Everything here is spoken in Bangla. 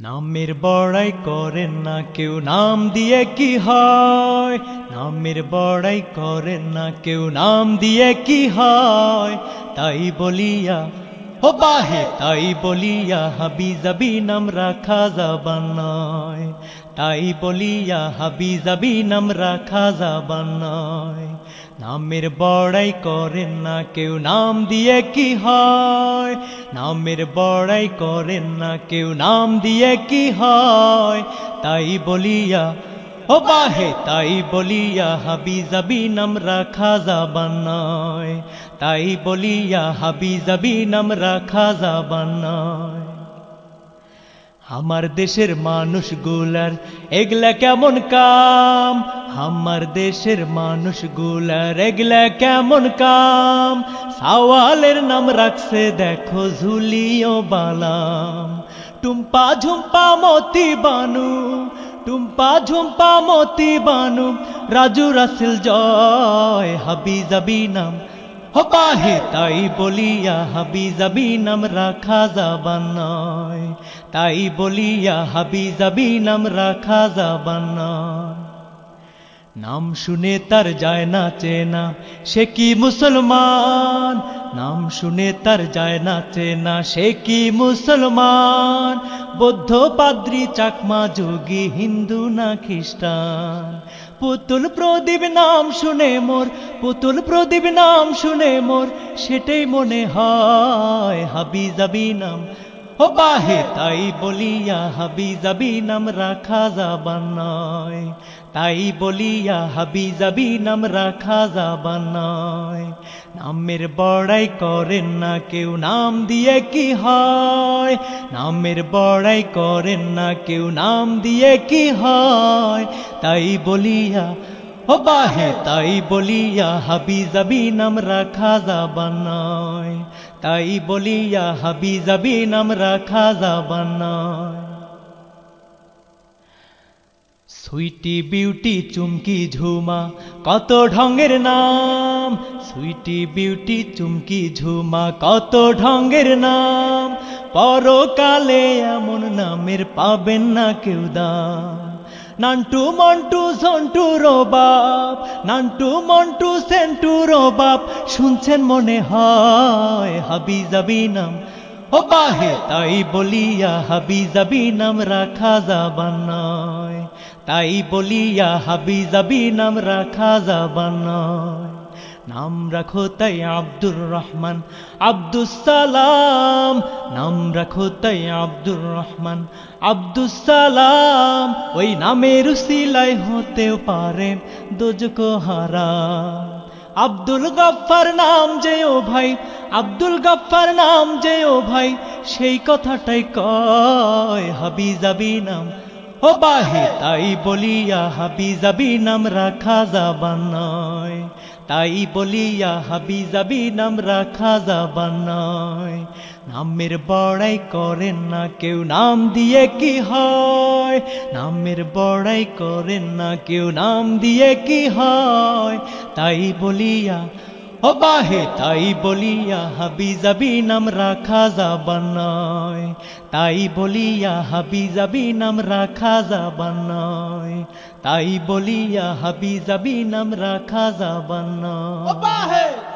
নামের বড়াই করেন না কেউ, নাম দিয়ে কি হয়? নামের বড়াই করেন না কেউ, নাম দিয়ে কি হয়? তাই বলিয়া বাহে তাই বলিয়া হাবি যাবি নাম রাখা যাবান নয় তাই বলিয়া হাবি যাবি নাম রাখা যাবান নয় নামের বড়াই করেন না কেউ নাম দিয়ে কি হয়? নামের বড়াই করেন না কেউ নাম দিয়ে কি হয়? তাই বলিয়া ও তাই বলিয়া হাবি যাবি নাম রাখা যাবান তাই বলিয়া হাবি যাবি নাম রাখা যাবান আমার দেশের মানুষগুলার এগলা কেমন কাম? আমার দেশের মানুষগুলার এগলা কেমন কাম? সাওয়ালের নাম রাখছে, দেখো ঝুলিও বালাম। টুম্পা ঝুম্পা মতি বানু টুম্পা ঝুম্পা মতি বানু, রাজু রাসেল জয়, হাবি জাবি নাম। হবাহে তাই বলিয়া, হাবি জাবি নাম রাখা যাবান নয়। তাই বলিয়া, হাবি জাবি নাম রাখা যাবান নয়। নাম শুনে তার যায় না চেনা, সে কি মুসলমান? নাম শুনে তার যায় না চেনা, সে কি মুসলমান? বৌদ্ধ পাদ্রি চাকমা যোগী, হিন্দু না খ্রিস্টান? পুতুল প্রদীপ নাম শুনে মোর, পুতুল প্রদীপ নাম শুনে মোর, সেটাই মনে হয় হাবি যাবি নাম। বাহে তাই বলিয়া হাবি যাবি নাম রাখা যাবান নয় তাই বলিয়া হাবি যাবি নাম রাখা যাবান নয় নামের বড়াই করেন না কেউ নাম দিয়ে কি হয়? নামের বড়াই করেন না কেউ নাম দিয়ে কি হয়? তাই বলিয়া ও বাহে তাই বলিয়া হাবি যাবি নাম রাখা নয় তাই বলিয়া হাবি যাবি নাম রাখা নয় সুইটি বিউটি চুমকি ঝুমা, কত ঢঙ্গের নাম। সুইটি বিউটি চুমকি ঝুমা, কত ঢঙ্গের নাম। পরকালে এমন নামের পাবেন না কেউ দাম। নান্টু মন্টু সন্টু রোবাব নান্টু মন্টু সেন্টু রোবাব শুনছেন মনে হয় হাবি যাবি নাম। ও বাহে তাই বলিয়া হাবি যাবি নাম রাখা যাবান নয়। তাই বলিয়া হাবি যাবি নাম রাখা যাবান নয়। নাম রাখো তাই আব্দুর রহমান। আব্দুস সালাম, নাম রাখো তাই আব্দুর রহমান। আব্দুস সালাম, ওই নামের উসিলাই হতেও পারে দোজক হারা আব্দুল গফ্ফার নাম যে ও ভাই, আব্দুল গফ্ফার নাম যে ও ভাই, সেই কথাটাই কয় হাবি যাবি নাম। ও বাহে তাই বলিয়া হাবি নাম রাখা নয় তাই বলিয়া হাবি নাম রাখা যাবান নয় নামের বড়াই করেন না কেউ, নাম দিয়ে কি হয়? নামের বড়াই করেন না কেউ, নাম দিয়ে কি হয়? তাই বলিয়া ও বাহে তাই বলিয়া হাবি যাবি নাম রাখা যাবান নয় তাই বলিয়া হাবি যাবি নাম রাখা যাবান নয় তাই বলিয়া হাবি যাবি নাম রাখা যাবান নয়